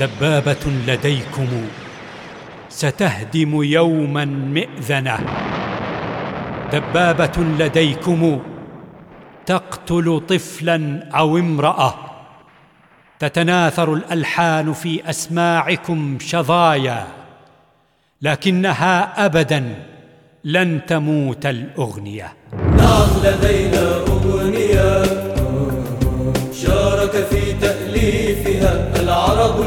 دبابة لديكم. ستهدم يوما مئذنة. دبابة لديكم. تقتل طفلا أو امرأة. تتناثر الألحان في أسماعكم شظايا. لكنها ابدا لن تموت الأغنية. نعم لدينا أغنية. شارك في تأليفها العرب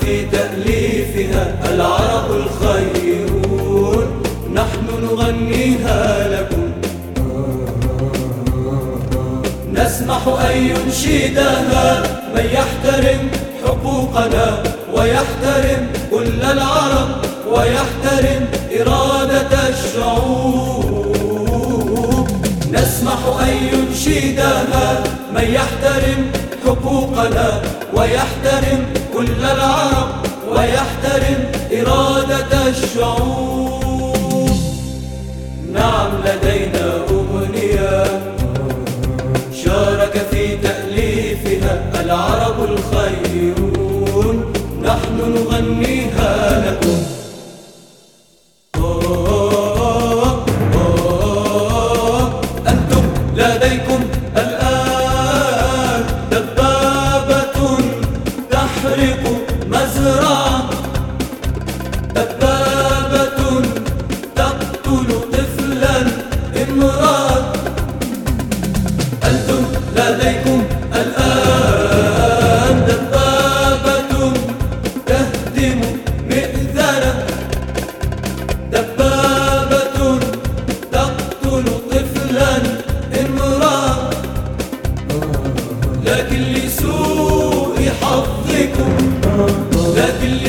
في تأليفها العرب الخيرون. نحن نغنيها لكم. نسمح أن ينشدها. من يحترم حقوقنا ويحترم كل العرب ويحترم إرادة الشعوب. نسمح أن ينشدها. من يحترم حقوقنا ويحترم كل ويحترم إرادة الشعوب. نعم لدينا أغنية شارك في تأليفها العرب الخيرون. نحن نغنيها لكم.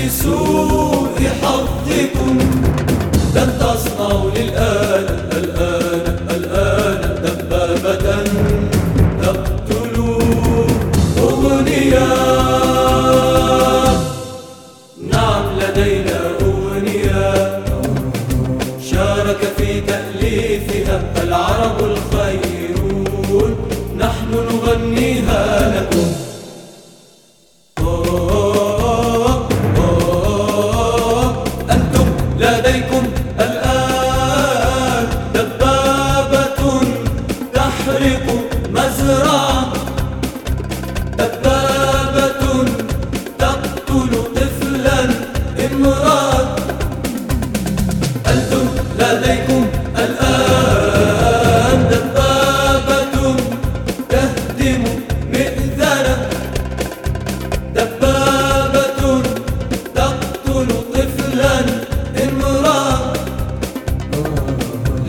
لسوء حظكم لن تصنعوا للآن الآن الآن دبابة تقتل أغنية نعم لدينا أغنية شارك في تأليفها العرب الخيرون. نحن نغنيها لديكم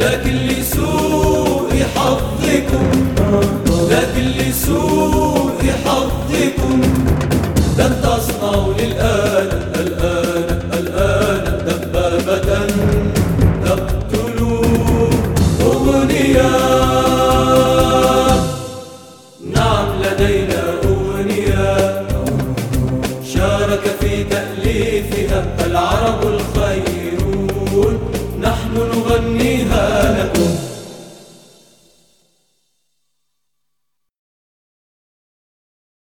لكن لسوء حظكم لكن لسوء حظكم. لن تصنعوا للآن الآن الآن دبابة تقتلوا أغنية نعم لدينا أغنية شارك في تأليفها العرب الخير